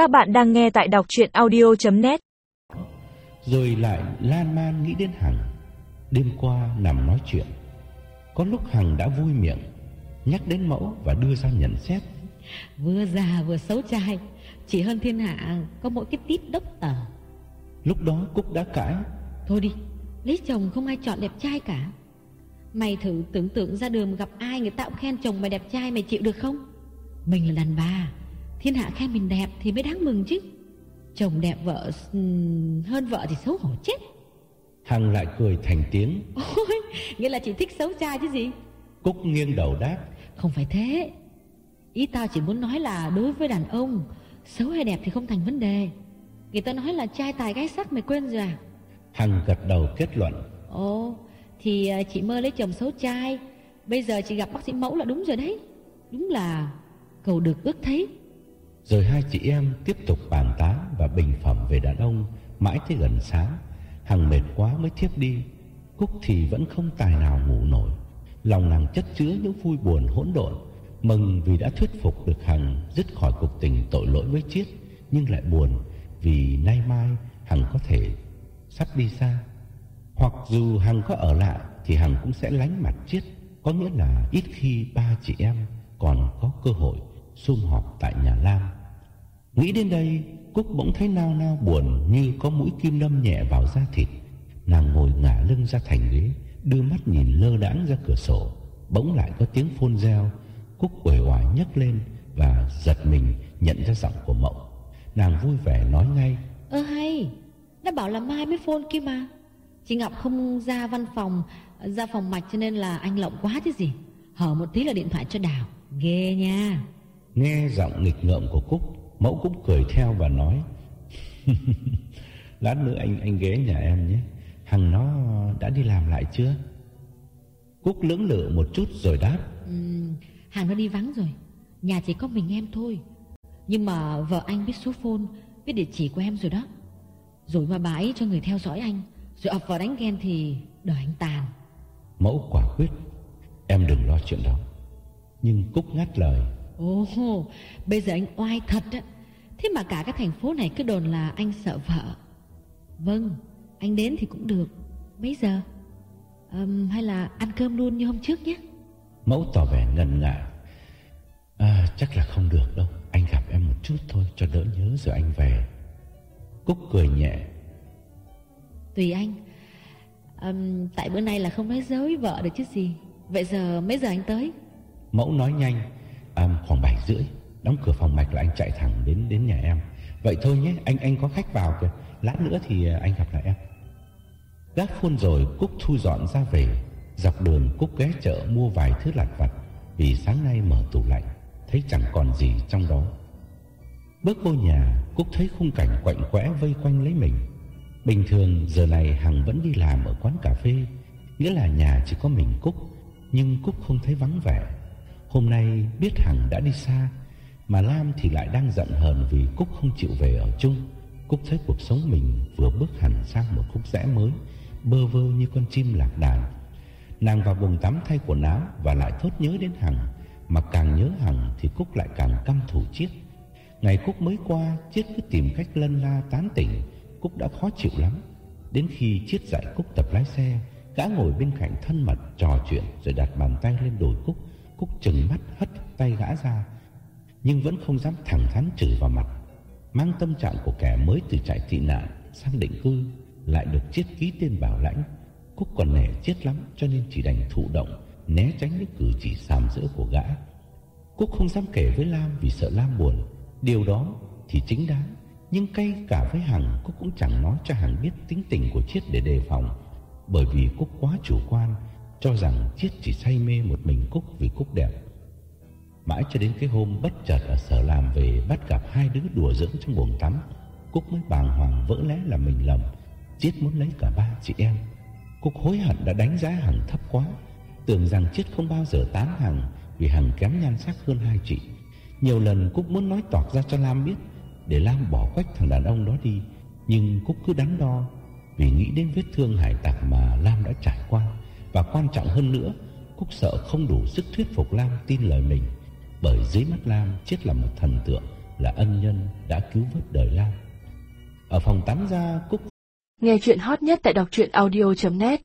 Các bạn đang nghe tại đọc chuyện audio.net Rồi lại lan man nghĩ đến Hằng. Đêm qua nằm nói chuyện. Có lúc Hằng đã vui miệng Nhắc đến mẫu và đưa ra nhận xét. Vừa già vừa xấu trai Chỉ hơn thiên hạ có mỗi cái tít đốc tờ. Lúc đó Cúc đã cãi. Thôi đi Lấy chồng không ai chọn đẹp trai cả. Mày thử tưởng tượng ra đường gặp ai Người ta cũng khen chồng mày đẹp trai Mày chịu được không? Mình là đàn bà Thiên hạ khen mình đẹp thì mới đáng mừng chứ. Chồng đẹp vợ ừm, hơn vợ thì xấu hổ chết. Hằng lại cười thành tiếng. Ôi, nghĩa là chỉ thích xấu trai chứ gì? Cúc nghiêng đầu đáp. Không phải thế. Ý tao chỉ muốn nói là đối với đàn ông Xấu hay đẹp thì không thành vấn đề. Người ta nói là trai tài gái sắc mày quên rồi à? Hằng gật đầu kết luận. Ồ Thì à, chị mơ lấy chồng xấu trai. Bây giờ chị gặp bác sĩ mẫu là đúng rồi đấy. Đúng là cầu được ước thấy rồi hai chị em tiếp tục bàn tán và bình phẩm về đàn ông Mãi tới gần sáng. Hằng mệt quá mới thiếp đi. Cúc thì vẫn không tài nào ngủ nổi. Lòng nàng chất chứa những vui buồn hỗn độn, Mừng vì đã thuyết phục được Hằng Dứt khỏi cuộc tình tội lỗi với Chiết Nhưng lại buồn Vì nay mai Hằng có thể sắp đi xa. Hoặc dù Hằng có ở lại Thì Hằng cũng sẽ lánh mặt Chiết Có nghĩa là ít khi ba chị em Còn có cơ hội sum họp tại nhà Lam. Nghĩ đến đây Cúc bỗng thấy nao nao buồn Như có mũi kim đâm nhẹ vào da thịt. Nàng ngồi ngả lưng ra thành ghế Đưa mắt nhìn lơ đãng ra cửa sổ. Bỗng lại có tiếng phôn reo. Cúc uể oải nhấc lên Và giật mình nhận ra giọng của Mậu. Nàng vui vẻ nói ngay. Ơ hay Đã bảo là mai mới phone kia mà. Chị Ngọc không ra văn phòng Ra phòng mạch cho nên là anh lộng quá chứ gì. Hở một tí là điện thoại cho Đào Ghê nha. Nghe giọng nghịch ngợm của Cúc Mẫu cũng cười theo và nói Lát nữa anh anh ghé nhà em nhé. Hằng nó đã đi làm lại chưa? Cúc lưỡng lự một chút rồi đáp Ừm, Hàng nó đi vắng rồi. Nhà chỉ có mình em thôi. Nhưng mà vợ anh biết số phone Biết địa chỉ của em rồi đó. Rồi mà bà ấy cho người theo dõi anh. Rồi ập vào đánh ghen thì đời anh tàn. Mẫu quả quyết Em đừng lo chuyện đó. Nhưng Cúc ngắt lời Ồ bây giờ anh oai thật á. Thế mà cả cái thành phố này cứ đồn là anh sợ vợ. Vâng Anh đến thì cũng được. Mấy giờ? Ờm, Hay là ăn cơm luôn như hôm trước nhé. Mẫu tỏ vẻ ngần ngại. À, Chắc là không được đâu. Anh gặp em một chút thôi cho đỡ nhớ rồi anh về. Cúc cười nhẹ. Tùy anh. Ờm, Tại bữa nay là không nói dối vợ được chứ gì. Vậy giờ mấy giờ anh tới? Mẫu nói nhanh à, Khoảng 7 rưỡi Đóng cửa phòng mạch là anh chạy thẳng đến đến nhà em. Vậy thôi nhé anh anh có khách vào kìa. Lát nữa thì à, anh gặp lại em. Gác phun rồi Cúc thu dọn ra về. Dọc đường Cúc ghé chợ mua vài thứ lặt vặt Vì sáng nay mở tủ lạnh Thấy chẳng còn gì trong đó. Bước vô nhà Cúc thấy khung cảnh quạnh quẽ vây quanh lấy mình. Bình thường giờ này Hằng vẫn đi làm ở quán cà phê Nghĩa là nhà chỉ có mình Cúc Nhưng Cúc không thấy vắng vẻ. Hôm nay biết Hằng đã đi xa, Mà Lam thì lại đang giận hờn Vì Cúc không chịu về ở chung. Cúc thấy cuộc sống mình vừa bước hẳn sang một khúc rẽ mới, Bơ vơ như con chim lạc đàn. Nàng vào bồn tắm thay quần áo Và lại thốt nhớ đến Hằng, Mà càng nhớ Hằng thì Cúc lại càng căm thủ Chiết. Ngày Cúc mới qua, Chiết cứ tìm cách lân la tán tỉnh. Cúc đã khó chịu lắm. Đến khi Chiết dạy Cúc tập lái xe, Gã ngồi bên cạnh thân mật trò chuyện Rồi đặt bàn tay lên đồi Cúc Cúc chừng mắt, hất tay gã ra, Nhưng vẫn không dám thẳng thắn chửi vào mặt. Mang tâm trạng của kẻ mới từ trại tị nạn Sang định cư Lại được chiết ký tên bảo lãnh. Cúc còn nể chết lắm, Cho nên chỉ đành thụ động, Né tránh những cử chỉ sàm sỡ của gã. Cúc không dám kể với Lam Vì sợ Lam buồn. Điều đó thì chính đáng, Nhưng cay cả với Hằng, Cúc cũng chẳng nói cho Hằng biết tính tình của Chiết để đề phòng, Bởi vì Cúc quá chủ quan cho rằng Chiết chỉ say mê một mình Cúc vì Cúc đẹp. Mãi cho đến cái hôm bất chợt ở sở làm về Bắt gặp hai đứa đùa dưỡng trong buồng tắm, Cúc mới bàng hoàng vỡ lẽ là mình lầm Chiết muốn lấy cả ba chị em. Cúc hối hận đã đánh giá Hằng thấp quá, Tưởng rằng Chiết không bao giờ tán Hằng Vì Hằng kém nhan sắc hơn hai chị. Nhiều lần Cúc muốn nói toạc ra cho Lam biết, Để Lam bỏ quách thằng đàn ông đó đi, Nhưng Cúc cứ đắn đo Vì nghĩ đến vết thương hải tặc mà Lam đã trải qua. Và quan trọng hơn nữa, Cúc sợ không đủ sức thuyết phục Lam tin lời mình, Bởi dưới mắt Lam Chiết là một thần tượng, là ân nhân đã cứu vớt đời Lam. Ở phòng tắm ra, Cúc Nghe chuyện hot nhất tại đọc truyện audio.net